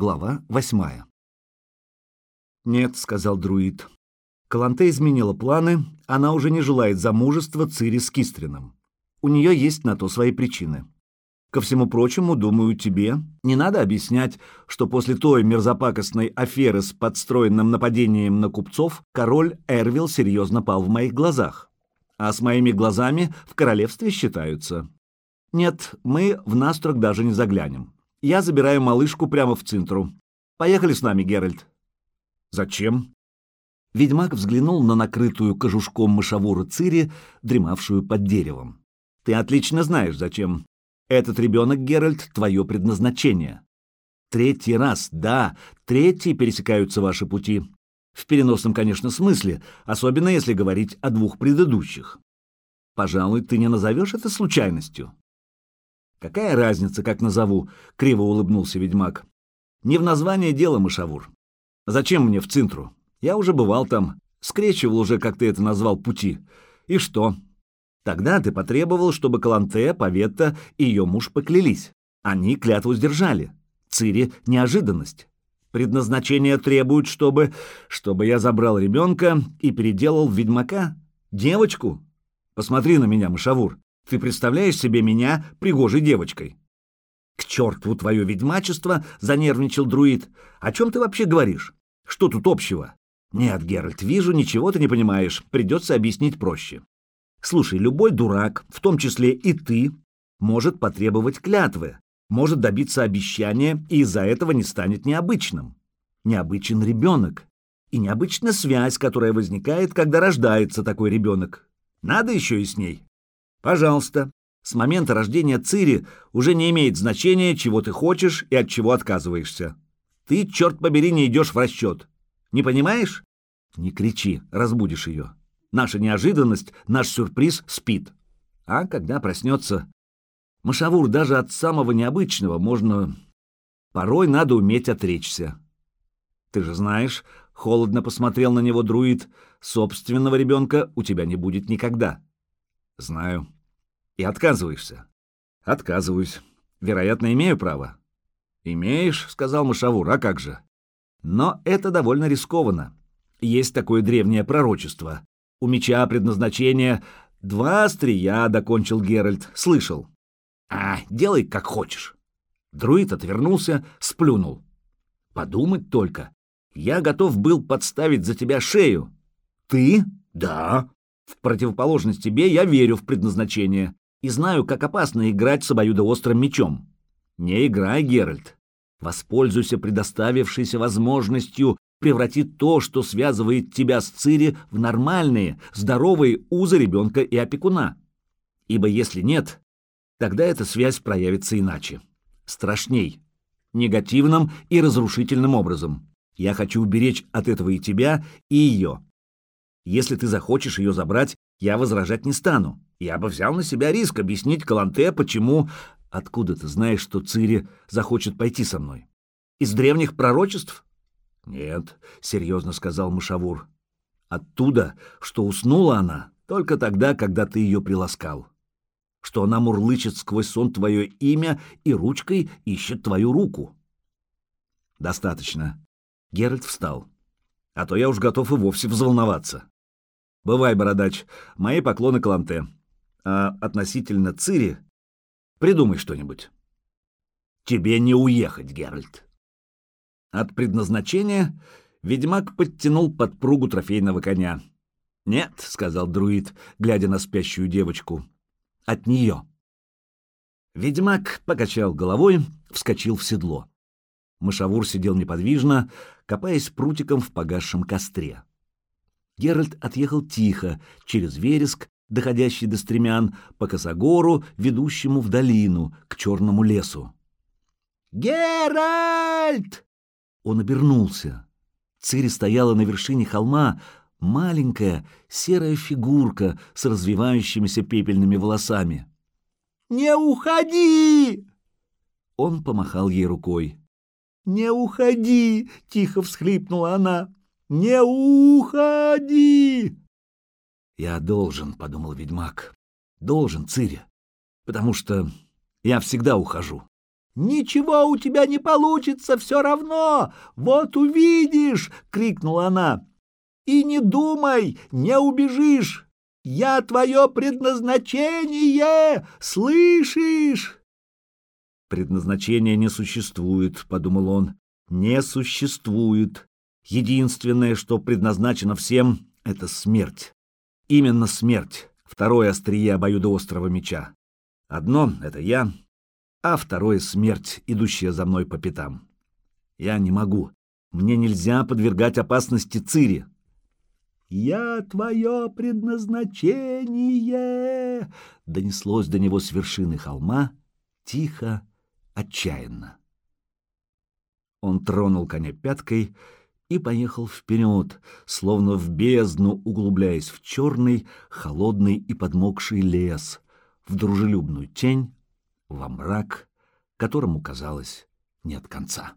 Глава восьмая. «Нет», — сказал друид. Каланте изменила планы, она уже не желает замужества Цири с Кистрином. У нее есть на то свои причины. Ко всему прочему, думаю, тебе не надо объяснять, что после той мерзопакостной аферы с подстроенным нападением на купцов король Эрвил серьезно пал в моих глазах. А с моими глазами в королевстве считаются. Нет, мы в настрок даже не заглянем. Я забираю малышку прямо в центру. Поехали с нами, Геральт. Зачем? Ведьмак взглянул на накрытую кожушком мышавуру Цири, дремавшую под деревом. Ты отлично знаешь, зачем. Этот ребенок, Геральт, твое предназначение. Третий раз, да, третий пересекаются ваши пути. В переносном, конечно, смысле, особенно если говорить о двух предыдущих. Пожалуй, ты не назовешь это случайностью. Какая разница, как назову? Криво улыбнулся ведьмак. Не в названии дело, мышавур. Зачем мне в Цинтру? Я уже бывал там, скрещивал уже, как ты это назвал, пути. И что? Тогда ты потребовал, чтобы Каланте, Паветта и ее муж поклялись. Они клятву сдержали. Цири — неожиданность. Предназначение требует, чтобы... чтобы я забрал ребенка и переделал ведьмака? Девочку? Посмотри на меня, мышавур. Ты представляешь себе меня пригожей девочкой? К черту твое ведьмачество, занервничал друид. О чем ты вообще говоришь? Что тут общего? Нет, Геральт, вижу, ничего ты не понимаешь. Придется объяснить проще. Слушай, любой дурак, в том числе и ты, может потребовать клятвы, может добиться обещания, и из-за этого не станет необычным. Необычен ребенок. И необычная связь, которая возникает, когда рождается такой ребенок. Надо еще и с ней. Пожалуйста. С момента рождения Цири уже не имеет значения, чего ты хочешь и от чего отказываешься. Ты, черт побери, не идешь в расчет. Не понимаешь? Не кричи, разбудишь ее. Наша неожиданность, наш сюрприз спит. А когда проснется... Машавур, даже от самого необычного можно... Порой надо уметь отречься. Ты же знаешь, холодно посмотрел на него друид, собственного ребенка у тебя не будет никогда. Знаю. И отказываешься? Отказываюсь. Вероятно, имею право. Имеешь, сказал Машавур, а как же? Но это довольно рискованно. Есть такое древнее пророчество. У меча предназначение два острия, докончил Геральт. Слышал. А, делай как хочешь. Друид отвернулся, сплюнул. Подумать только. Я готов был подставить за тебя шею. Ты? Да. В противоположность тебе я верю в предназначение и знаю, как опасно играть с обоюдоострым мечом. Не играй, Геральт. Воспользуйся предоставившейся возможностью превратит то, что связывает тебя с Цири, в нормальные, здоровые узы ребенка и опекуна. Ибо если нет, тогда эта связь проявится иначе. Страшней. Негативным и разрушительным образом. Я хочу уберечь от этого и тебя, и ее. Если ты захочешь ее забрать, я возражать не стану. Я бы взял на себя риск объяснить Каланте, почему... Откуда ты знаешь, что Цири захочет пойти со мной? Из древних пророчеств? «Нет», — серьезно сказал Мышавур. «Оттуда, что уснула она только тогда, когда ты ее приласкал. Что она мурлычет сквозь сон твое имя и ручкой ищет твою руку». «Достаточно». Геральт встал. «А то я уж готов и вовсе взволноваться. Бывай, бородач, мои поклоны Кланте. А относительно Цири, придумай что-нибудь». «Тебе не уехать, Геральт». От предназначения ведьмак подтянул подпругу трофейного коня. «Нет», — сказал друид, глядя на спящую девочку, — «от нее». Ведьмак покачал головой, вскочил в седло. Мышавур сидел неподвижно, копаясь прутиком в погасшем костре. Геральт отъехал тихо, через вереск, доходящий до стремян, по косогору, ведущему в долину, к черному лесу. «Геральт!» Он обернулся. Цири стояла на вершине холма, маленькая серая фигурка с развивающимися пепельными волосами. «Не уходи!» Он помахал ей рукой. «Не уходи!» — тихо всхлипнула она. «Не уходи!» «Я должен», — подумал ведьмак. «Должен, Цири, потому что я всегда ухожу. Ничего у тебя не получится все равно! Вот увидишь!» — крикнула она. «И не думай, не убежишь! Я твое предназначение! Слышишь?» «Предназначения не существует», — подумал он. «Не существует. Единственное, что предназначено всем, — это смерть. Именно смерть, второе острие обоюдоострого меча. Одно — это я, а второе — смерть, идущая за мной по пятам. Я не могу. Мне нельзя подвергать опасности Цири. «Я твое предназначение!» донеслось до него с вершины холма, тихо, отчаянно. Он тронул коня пяткой и поехал вперед, словно в бездну углубляясь в черный, холодный и подмокший лес, в дружелюбную тень, во мрак, которому, казалось, нет конца.